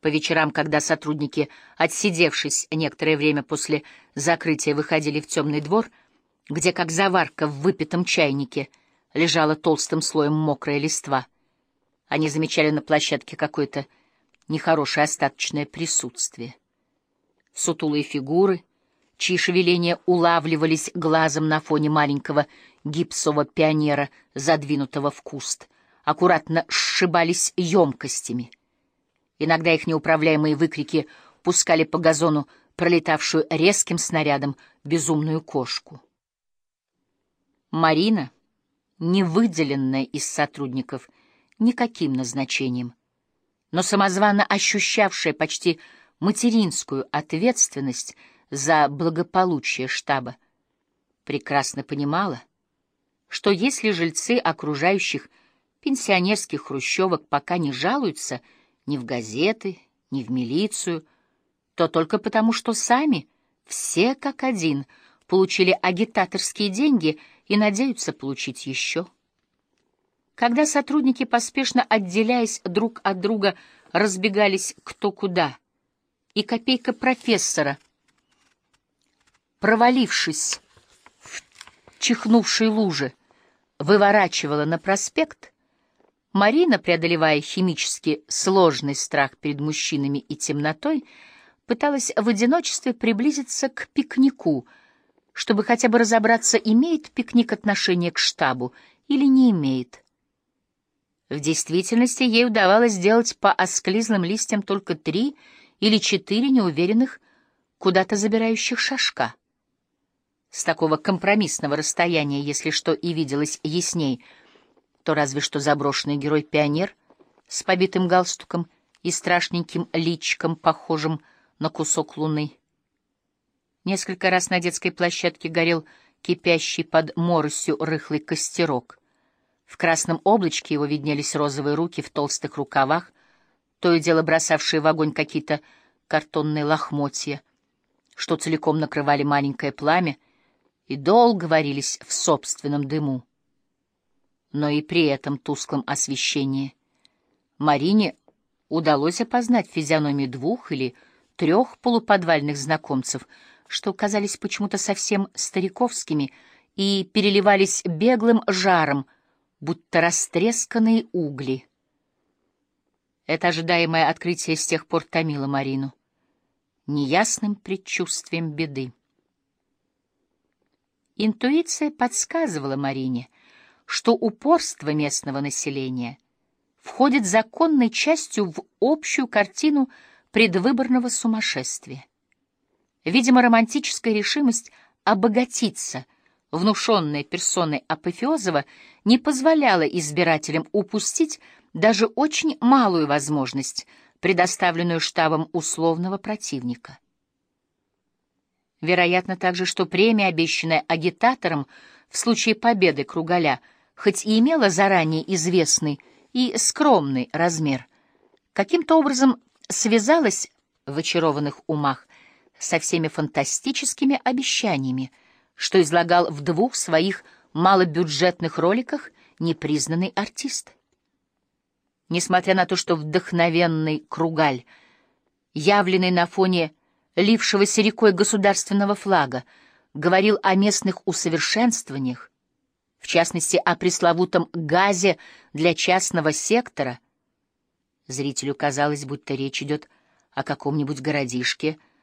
По вечерам, когда сотрудники, отсидевшись некоторое время после закрытия, выходили в темный двор, где, как заварка в выпитом чайнике, лежала толстым слоем мокрая листва, они замечали на площадке какое-то нехорошее остаточное присутствие. Сутулые фигуры, чьи шевеления улавливались глазом на фоне маленького гипсового пионера, задвинутого в куст, аккуратно сшибались емкостями — Иногда их неуправляемые выкрики пускали по газону пролетавшую резким снарядом безумную кошку. Марина, не выделенная из сотрудников никаким назначением, но самозванно ощущавшая почти материнскую ответственность за благополучие штаба, прекрасно понимала, что если жильцы окружающих пенсионерских хрущевок пока не жалуются — ни в газеты, ни в милицию, то только потому, что сами, все как один, получили агитаторские деньги и надеются получить еще. Когда сотрудники, поспешно отделяясь друг от друга, разбегались кто куда, и копейка профессора, провалившись в чихнувшей луже, выворачивала на проспект — Марина, преодолевая химически сложный страх перед мужчинами и темнотой, пыталась в одиночестве приблизиться к пикнику, чтобы хотя бы разобраться, имеет пикник отношение к штабу или не имеет. В действительности ей удавалось сделать по осклизлым листьям только три или четыре неуверенных, куда-то забирающих шажка. С такого компромиссного расстояния, если что и виделось ясней — то разве что заброшенный герой-пионер с побитым галстуком и страшненьким личиком, похожим на кусок луны. Несколько раз на детской площадке горел кипящий под моросью рыхлый костерок. В красном облачке его виднелись розовые руки в толстых рукавах, то и дело бросавшие в огонь какие-то картонные лохмотья, что целиком накрывали маленькое пламя и долго варились в собственном дыму но и при этом тусклом освещении. Марине удалось опознать физиономии двух или трех полуподвальных знакомцев, что казались почему-то совсем стариковскими и переливались беглым жаром, будто растресканные угли. Это ожидаемое открытие с тех пор томило Марину неясным предчувствием беды. Интуиция подсказывала Марине — что упорство местного населения входит законной частью в общую картину предвыборного сумасшествия. Видимо, романтическая решимость обогатиться, внушенная персоной Апофеозова, не позволяла избирателям упустить даже очень малую возможность, предоставленную штабом условного противника. Вероятно также, что премия, обещанная агитаторам в случае победы Кругаля – хоть и имела заранее известный и скромный размер, каким-то образом связалась в очарованных умах со всеми фантастическими обещаниями, что излагал в двух своих малобюджетных роликах непризнанный артист. Несмотря на то, что вдохновенный Кругаль, явленный на фоне лившегося рекой государственного флага, говорил о местных усовершенствованиях, в частности, о пресловутом газе для частного сектора. Зрителю казалось, будто речь идет о каком-нибудь городишке,